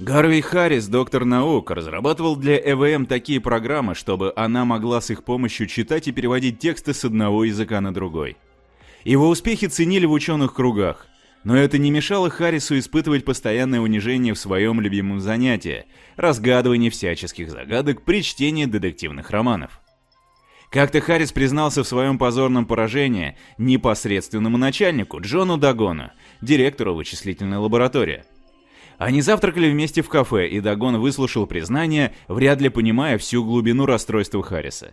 Гарви Харрис, доктор наук, разрабатывал для ЭВМ такие программы, чтобы она могла с их помощью читать и переводить тексты с одного языка на другой. Его успехи ценили в ученых кругах, но это не мешало Харрису испытывать постоянное унижение в своем любимом занятии – разгадывании всяческих загадок при чтении детективных романов. Как-то Харрис признался в своем позорном поражении непосредственному начальнику Джону Дагону, директору вычислительной лаборатории – они завтракали вместе в кафе, и Дагон выслушал признание, вряд ли понимая всю глубину расстройства Харриса.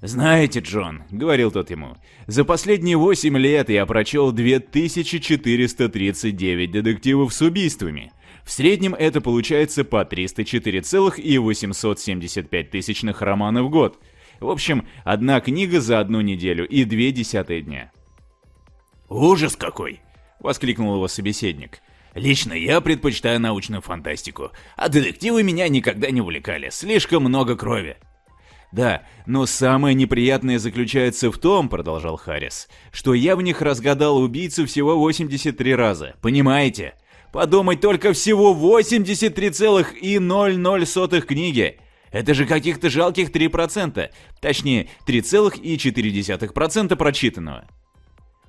«Знаете, Джон», — говорил тот ему, — «за последние 8 лет я прочел 2439 детективов с убийствами. В среднем это получается по 304,875 тысячных романов в год. В общем, одна книга за одну неделю и две десятые дня». «Ужас какой!» — воскликнул его собеседник. Лично я предпочитаю научную фантастику, а детективы меня никогда не увлекали, слишком много крови. Да, но самое неприятное заключается в том, продолжал Харрис, что я в них разгадал убийцу всего 83 раза, понимаете? Подумать только всего 83,00 книги. Это же каких-то жалких 3%, точнее 3,4% прочитанного.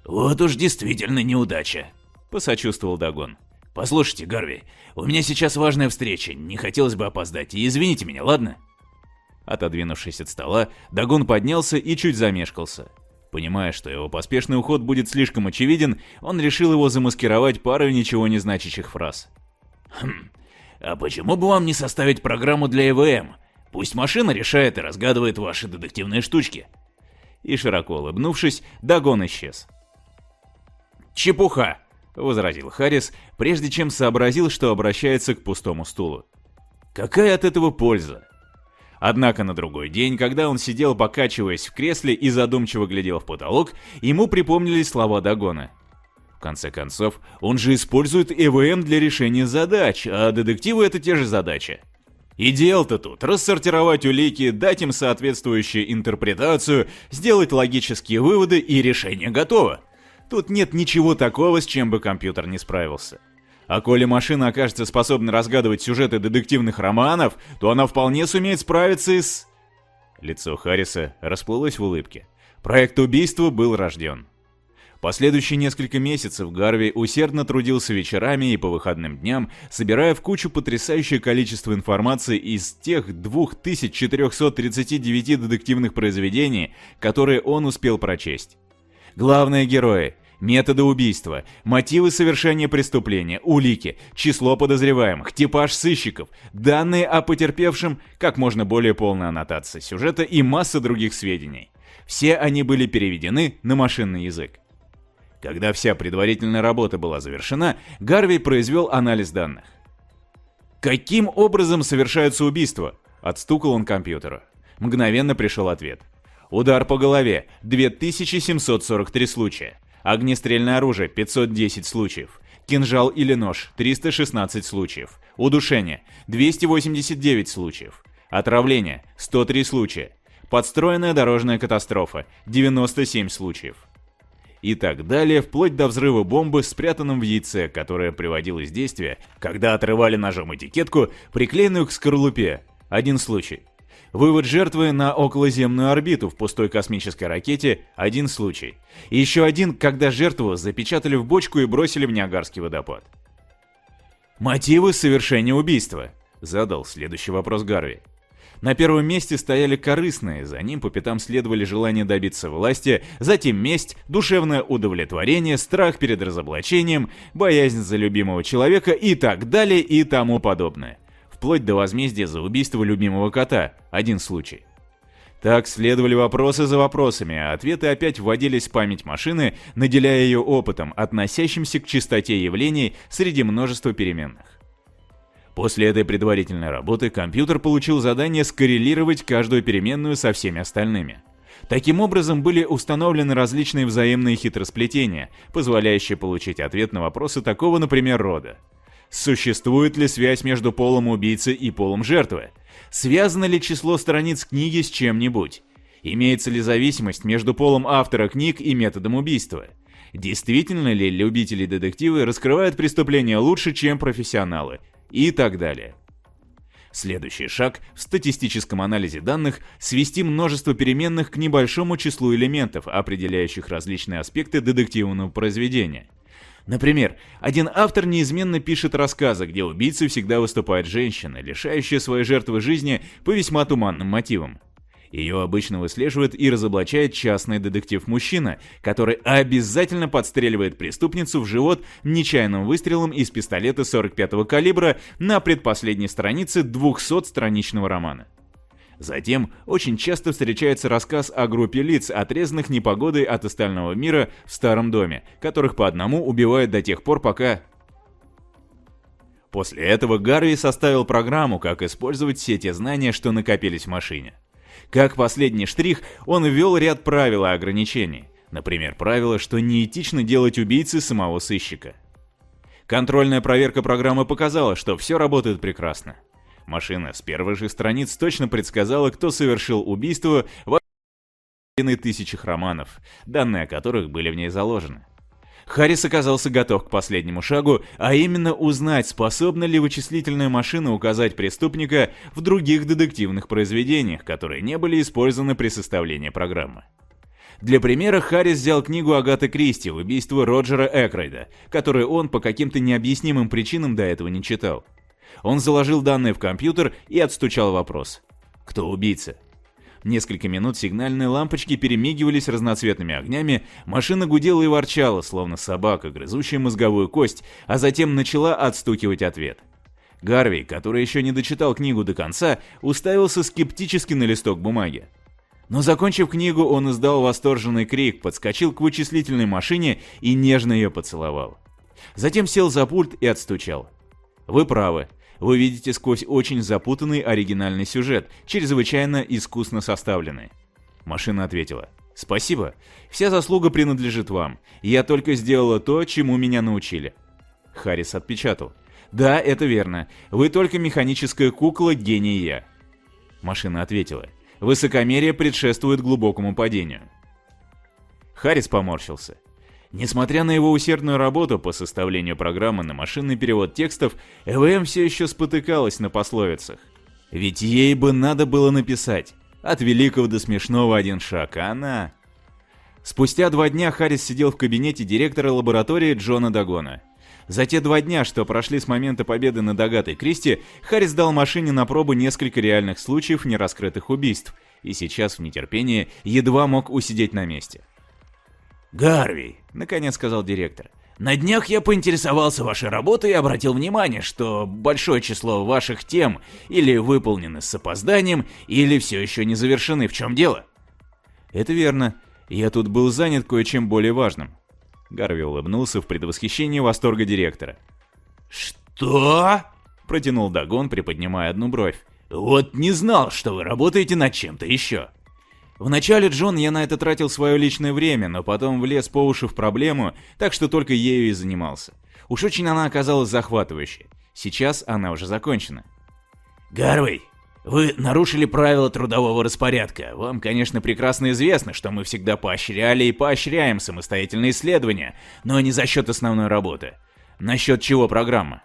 Вот уж действительно неудача, посочувствовал Дагон. «Послушайте, Гарви, у меня сейчас важная встреча, не хотелось бы опоздать, и извините меня, ладно?» Отодвинувшись от стола, Дагон поднялся и чуть замешкался. Понимая, что его поспешный уход будет слишком очевиден, он решил его замаскировать парой ничего не значащих фраз. «Хм, а почему бы вам не составить программу для ЭВМ? Пусть машина решает и разгадывает ваши детективные штучки». И широко улыбнувшись, Дагон исчез. «Чепуха!» Возразил Харрис, прежде чем сообразил, что обращается к пустому стулу. Какая от этого польза? Однако на другой день, когда он сидел, покачиваясь в кресле и задумчиво глядел в потолок, ему припомнились слова Дагона. В конце концов, он же использует ЭВМ для решения задач, а детективы это те же задачи. И дел-то тут рассортировать улики, дать им соответствующую интерпретацию, сделать логические выводы и решение готово. Тут нет ничего такого, с чем бы компьютер не справился. А коли машина окажется способна разгадывать сюжеты детективных романов, то она вполне сумеет справиться и с... Лицо Харриса расплылось в улыбке. Проект убийства был рожден. Последующие несколько месяцев Гарви усердно трудился вечерами и по выходным дням, собирая в кучу потрясающее количество информации из тех 2439 детективных произведений, которые он успел прочесть. Главные герои, методы убийства, мотивы совершения преступления, улики, число подозреваемых, типаж сыщиков, данные о потерпевшем, как можно более полная аннотация сюжета и масса других сведений. Все они были переведены на машинный язык. Когда вся предварительная работа была завершена, Гарви произвел анализ данных. «Каким образом совершаются убийства?» – отстукал он компьютеру. Мгновенно пришел ответ – Удар по голове – 2743 случая. Огнестрельное оружие – 510 случаев. Кинжал или нож – 316 случаев. Удушение – 289 случаев. Отравление – 103 случая. Подстроенная дорожная катастрофа – 97 случаев. И так далее, вплоть до взрыва бомбы, спрятанном в яйце, которое приводилось в действие, когда отрывали ножом этикетку, приклеенную к скорлупе. Один случай. Вывод жертвы на околоземную орбиту в пустой космической ракете – один случай. И еще один, когда жертву запечатали в бочку и бросили в Ниагарский водопад. «Мотивы совершения убийства?» – задал следующий вопрос Гарви. На первом месте стояли корыстные, за ним по пятам следовали желание добиться власти, затем месть, душевное удовлетворение, страх перед разоблачением, боязнь за любимого человека и так далее и тому подобное вплоть до возмездия за убийство любимого кота, один случай. Так следовали вопросы за вопросами, а ответы опять вводились в память машины, наделяя ее опытом, относящимся к чистоте явлений среди множества переменных. После этой предварительной работы компьютер получил задание скоррелировать каждую переменную со всеми остальными. Таким образом были установлены различные взаимные хитросплетения, позволяющие получить ответ на вопросы такого, например, рода. Существует ли связь между полом убийцы и полом жертвы? Связано ли число страниц книги с чем-нибудь? Имеется ли зависимость между полом автора книг и методом убийства? Действительно ли любители детективы раскрывают преступления лучше, чем профессионалы? и так далее. Следующий шаг в статистическом анализе данных – свести множество переменных к небольшому числу элементов, определяющих различные аспекты детективного произведения. Например, один автор неизменно пишет рассказы, где убийцей всегда выступает женщина, лишающая своей жертвы жизни по весьма туманным мотивам. Ее обычно выслеживает и разоблачает частный детектив-мужчина, который обязательно подстреливает преступницу в живот нечаянным выстрелом из пистолета 45-го калибра на предпоследней странице 200-страничного романа. Затем очень часто встречается рассказ о группе лиц, отрезанных непогодой от остального мира в старом доме, которых по одному убивают до тех пор, пока... После этого Гарви составил программу, как использовать все те знания, что накопились в машине. Как последний штрих, он ввел ряд правил и ограничений. Например, правило, что неэтично делать убийцы самого сыщика. Контрольная проверка программы показала, что все работает прекрасно. Машина с первых же страниц точно предсказала, кто совершил убийство в тысячах романов, данные о которых были в ней заложены. Харрис оказался готов к последнему шагу, а именно узнать, способна ли вычислительная машина указать преступника в других детективных произведениях, которые не были использованы при составлении программы. Для примера Харрис взял книгу Агаты Кристи «Убийство Роджера Экройда», которую он по каким-то необъяснимым причинам до этого не читал. Он заложил данные в компьютер и отстучал вопрос. Кто убийца? Несколько минут сигнальные лампочки перемигивались разноцветными огнями, машина гудела и ворчала, словно собака, грызущая мозговую кость, а затем начала отстукивать ответ. Гарви, который еще не дочитал книгу до конца, уставился скептически на листок бумаги. Но закончив книгу, он издал восторженный крик, подскочил к вычислительной машине и нежно ее поцеловал. Затем сел за пульт и отстучал. «Вы правы вы видите сквозь очень запутанный оригинальный сюжет, чрезвычайно искусно составленный. Машина ответила. «Спасибо. Вся заслуга принадлежит вам. Я только сделала то, чему меня научили». Харрис отпечатал. «Да, это верно. Вы только механическая кукла гений я». Машина ответила. «Высокомерие предшествует глубокому падению». Харрис поморщился. Несмотря на его усердную работу по составлению программы на машинный перевод текстов, ЭВМ все еще спотыкалась на пословицах. Ведь ей бы надо было написать «От великого до смешного один шаг», а она... Спустя два дня Харрис сидел в кабинете директора лаборатории Джона Дагона. За те два дня, что прошли с момента победы над Агатой Кристи, Харрис дал машине на пробу несколько реальных случаев нераскрытых убийств, и сейчас в нетерпении едва мог усидеть на месте. «Гарви», — наконец сказал директор, — «на днях я поинтересовался вашей работой и обратил внимание, что большое число ваших тем или выполнены с опозданием, или все еще не завершены. В чем дело?» «Это верно. Я тут был занят кое-чем более важным». Гарви улыбнулся в предвосхищении восторга директора. «Что?» — протянул Дагон, приподнимая одну бровь. «Вот не знал, что вы работаете над чем-то еще». Вначале, Джон, я на это тратил свое личное время, но потом влез по уши в проблему, так что только ею и занимался. Уж очень она оказалась захватывающей. Сейчас она уже закончена. Гарвей, вы нарушили правила трудового распорядка. Вам, конечно, прекрасно известно, что мы всегда поощряли и поощряем самостоятельные исследования, но не за счет основной работы. Насчет чего программа?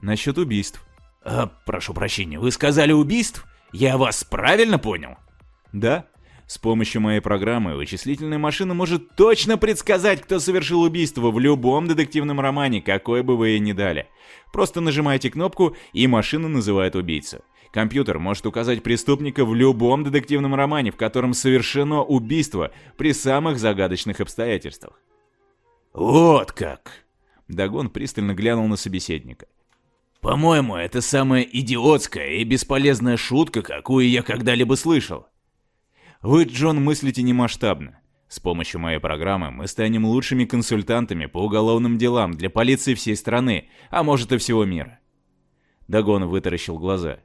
Насчет убийств. А, прошу прощения, вы сказали убийств? Я вас правильно понял? Да. С помощью моей программы вычислительная машина может точно предсказать, кто совершил убийство в любом детективном романе, какой бы вы ей ни дали. Просто нажимаете кнопку, и машина называет убийцу. Компьютер может указать преступника в любом детективном романе, в котором совершено убийство при самых загадочных обстоятельствах. «Вот как!» Дагон пристально глянул на собеседника. «По-моему, это самая идиотская и бесполезная шутка, какую я когда-либо слышал. Вы, Джон, мыслите немасштабно. С помощью моей программы мы станем лучшими консультантами по уголовным делам для полиции всей страны, а может и всего мира. Дагон вытаращил глаза.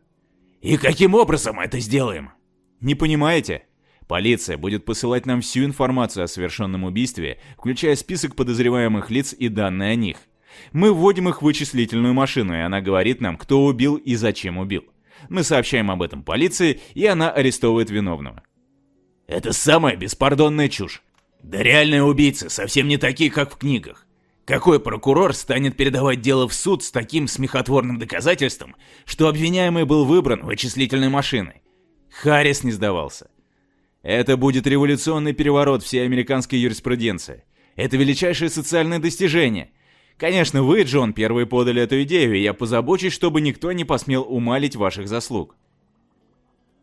«И каким образом это сделаем?» «Не понимаете?» Полиция будет посылать нам всю информацию о совершенном убийстве, включая список подозреваемых лиц и данные о них. Мы вводим их в вычислительную машину, и она говорит нам, кто убил и зачем убил. Мы сообщаем об этом полиции, и она арестовывает виновного. Это самая беспардонная чушь. Да реальные убийцы совсем не такие, как в книгах. Какой прокурор станет передавать дело в суд с таким смехотворным доказательством, что обвиняемый был выбран вычислительной машиной? Харрис не сдавался. Это будет революционный переворот всей американской юриспруденции. Это величайшее социальное достижение. Конечно, вы, Джон, первые подали эту идею, и я позабочусь, чтобы никто не посмел умалить ваших заслуг.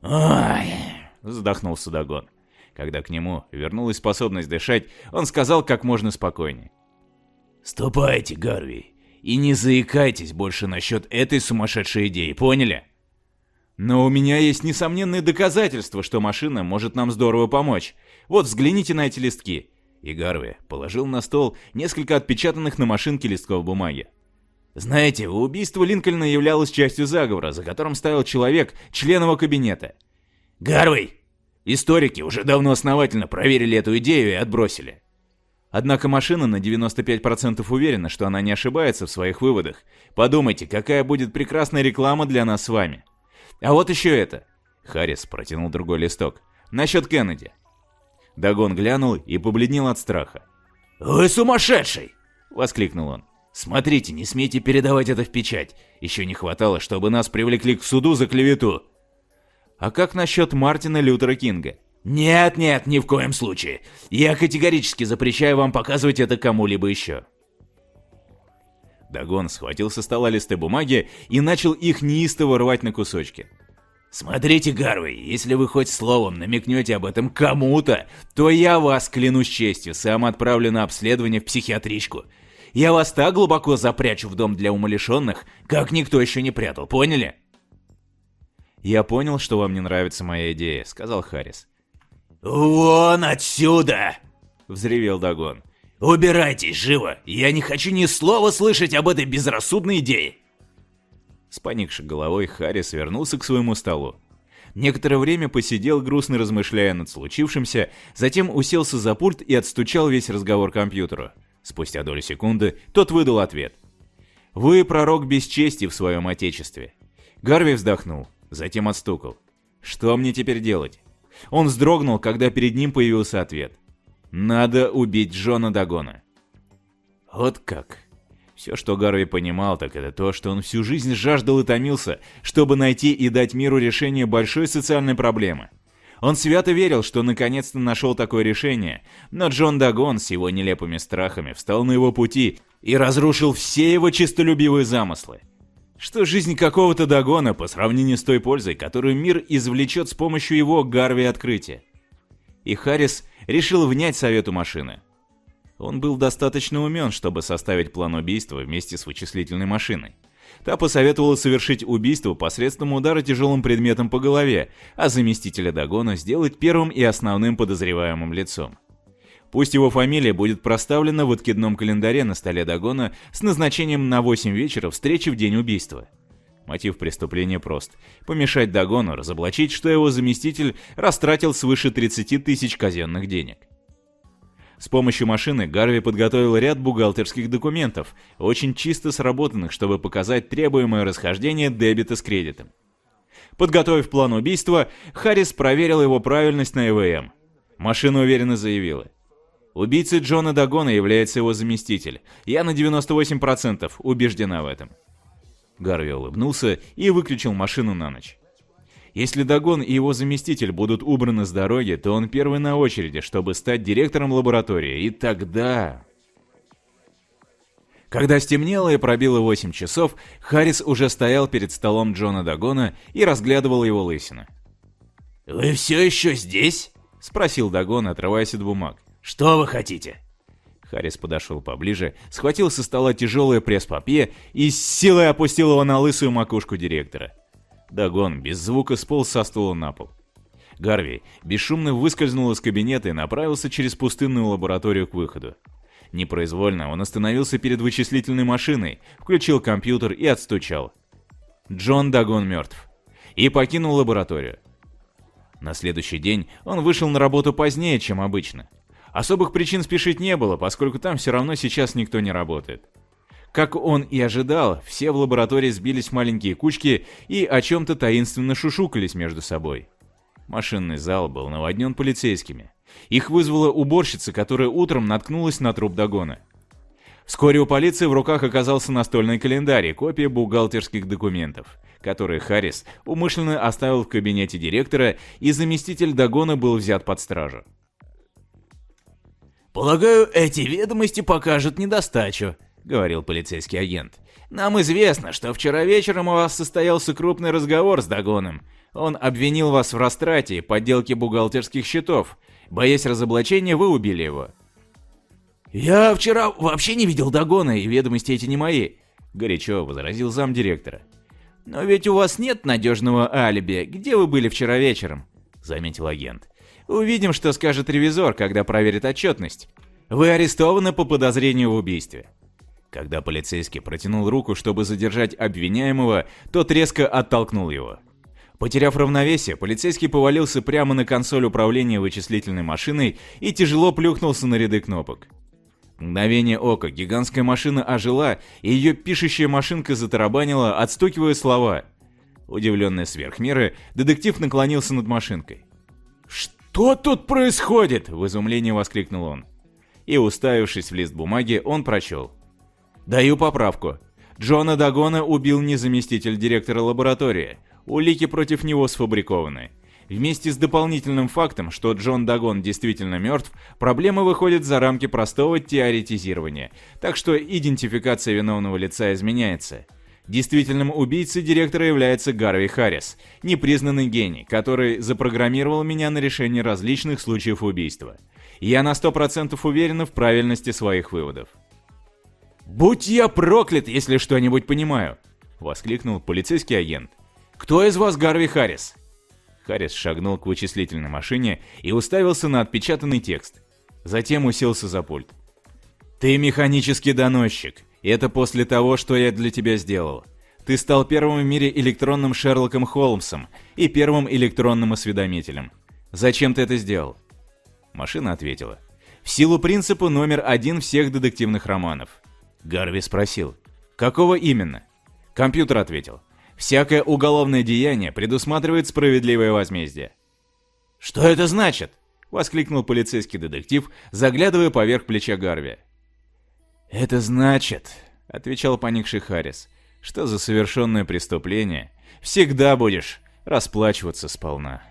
«Ой!» — вздохнул Судагон. Когда к нему вернулась способность дышать, он сказал как можно спокойнее. «Ступайте, Гарви, и не заикайтесь больше насчет этой сумасшедшей идеи, поняли?» «Но у меня есть несомненные доказательства, что машина может нам здорово помочь. Вот взгляните на эти листки». И Гарви положил на стол несколько отпечатанных на машинке листков бумаги. Знаете, убийство Линкольна являлось частью заговора, за которым стоял человек, член его кабинета. Гарвей! Историки уже давно основательно проверили эту идею и отбросили. Однако машина на 95% уверена, что она не ошибается в своих выводах. Подумайте, какая будет прекрасная реклама для нас с вами. А вот еще это. Харрис протянул другой листок. Насчет Кеннеди. Дагон глянул и побледнел от страха. «Вы сумасшедший!» — воскликнул он. «Смотрите, не смейте передавать это в печать. Еще не хватало, чтобы нас привлекли к суду за клевету». «А как насчет Мартина Лютера Кинга?» «Нет-нет, ни в коем случае. Я категорически запрещаю вам показывать это кому-либо еще». Дагон схватил со стола листы бумаги и начал их неистово рвать на кусочки. «Смотрите, Гарвей, если вы хоть словом намекнете об этом кому-то, то я вас, клянусь честью, сам отправлю на обследование в психиатричку. Я вас так глубоко запрячу в дом для умалишенных, как никто еще не прятал, поняли?» «Я понял, что вам не нравится моя идея», — сказал Харрис. «Вон отсюда!» — взревел Дагон. «Убирайтесь живо! Я не хочу ни слова слышать об этой безрассудной идее!» С поникшей головой Харрис вернулся к своему столу. Некоторое время посидел, грустно размышляя над случившимся, затем уселся за пульт и отстучал весь разговор компьютеру. Спустя долю секунды тот выдал ответ. «Вы пророк без чести в своем отечестве». Гарви вздохнул, затем отстукал. «Что мне теперь делать?» Он вздрогнул, когда перед ним появился ответ. «Надо убить Джона Дагона». Вот как. Все, что Гарви понимал, так это то, что он всю жизнь жаждал и томился, чтобы найти и дать миру решение большой социальной проблемы. Он свято верил, что наконец-то нашел такое решение, но Джон Дагон с его нелепыми страхами встал на его пути и разрушил все его чистолюбивые замыслы. Что жизнь какого-то Дагона по сравнению с той пользой, которую мир извлечет с помощью его Гарви открытия. И Харрис решил внять совету машины. Он был достаточно умен, чтобы составить план убийства вместе с вычислительной машиной. Та посоветовала совершить убийство посредством удара тяжелым предметом по голове, а заместителя Дагона сделать первым и основным подозреваемым лицом. Пусть его фамилия будет проставлена в откидном календаре на столе Дагона с назначением на 8 вечера встречи в день убийства. Мотив преступления прост. Помешать Дагону разоблачить, что его заместитель растратил свыше 30 тысяч казенных денег. С помощью машины Гарви подготовил ряд бухгалтерских документов, очень чисто сработанных, чтобы показать требуемое расхождение дебета с кредитом. Подготовив план убийства, Харрис проверил его правильность на ЭВМ. Машина уверенно заявила – Убийцей Джона Дагона является его заместитель. Я на 98% убеждена в этом. Гарви улыбнулся и выключил машину на ночь. Если Дагон и его заместитель будут убраны с дороги, то он первый на очереди, чтобы стать директором лаборатории. И тогда... Когда стемнело и пробило 8 часов, Харрис уже стоял перед столом Джона Дагона и разглядывал его лысину. «Вы все еще здесь?» — спросил Дагон, отрываясь от бумаг. «Что вы хотите?» Харрис подошел поближе, схватил со стола тяжелое пресс-папье и с силой опустил его на лысую макушку директора. Дагон без звука сполз со стула на пол. Гарви бесшумно выскользнул из кабинета и направился через пустынную лабораторию к выходу. Непроизвольно он остановился перед вычислительной машиной, включил компьютер и отстучал. Джон Дагон мертв. И покинул лабораторию. На следующий день он вышел на работу позднее, чем обычно. Особых причин спешить не было, поскольку там все равно сейчас никто не работает. Как он и ожидал, все в лаборатории сбились в маленькие кучки и о чем-то таинственно шушукались между собой. Машинный зал был наводнен полицейскими. Их вызвала уборщица, которая утром наткнулась на труп Дагона. Вскоре у полиции в руках оказался настольный календарь и копия бухгалтерских документов, которые Харрис умышленно оставил в кабинете директора, и заместитель Дагона был взят под стражу. «Полагаю, эти ведомости покажут недостачу», — говорил полицейский агент. «Нам известно, что вчера вечером у вас состоялся крупный разговор с Дагоном. Он обвинил вас в растрате и подделке бухгалтерских счетов. Боясь разоблачения, вы убили его». «Я вчера вообще не видел Дагона, и ведомости эти не мои», — горячо возразил замдиректора. «Но ведь у вас нет надежного алиби. Где вы были вчера вечером?» — заметил агент. «Увидим, что скажет ревизор, когда проверит отчетность. Вы арестованы по подозрению в убийстве». Когда полицейский протянул руку, чтобы задержать обвиняемого, тот резко оттолкнул его. Потеряв равновесие, полицейский повалился прямо на консоль управления вычислительной машиной и тяжело плюхнулся на ряды кнопок. Мгновение ока гигантская машина ожила, и ее пишущая машинка затарабанила, отстукивая слова. Удивленный сверх меры, детектив наклонился над машинкой. «Что тут происходит?» – в изумлении воскликнул он. И, уставившись в лист бумаги, он прочел. «Даю поправку. Джона Дагона убил не заместитель директора лаборатории. Улики против него сфабрикованы. Вместе с дополнительным фактом, что Джон Дагон действительно мертв, проблема выходит за рамки простого теоретизирования, так что идентификация виновного лица изменяется. Действительным убийцей директора является Гарви Харрис, непризнанный гений, который запрограммировал меня на решение различных случаев убийства. Я на 100% уверен в правильности своих выводов. «Будь я проклят, если что-нибудь понимаю!» — воскликнул полицейский агент. «Кто из вас Гарви Харрис?» Харрис шагнул к вычислительной машине и уставился на отпечатанный текст. Затем уселся за пульт. «Ты механический доносчик, и это после того, что я для тебя сделал. Ты стал первым в мире электронным Шерлоком Холмсом и первым электронным осведомителем. Зачем ты это сделал?» Машина ответила. «В силу принципа номер один всех детективных романов». Гарви спросил. «Какого именно?» Компьютер ответил. Всякое уголовное деяние предусматривает справедливое возмездие. «Что это значит?» — воскликнул полицейский детектив, заглядывая поверх плеча Гарви. «Это значит», — отвечал поникший Харрис, — «что за совершенное преступление всегда будешь расплачиваться сполна».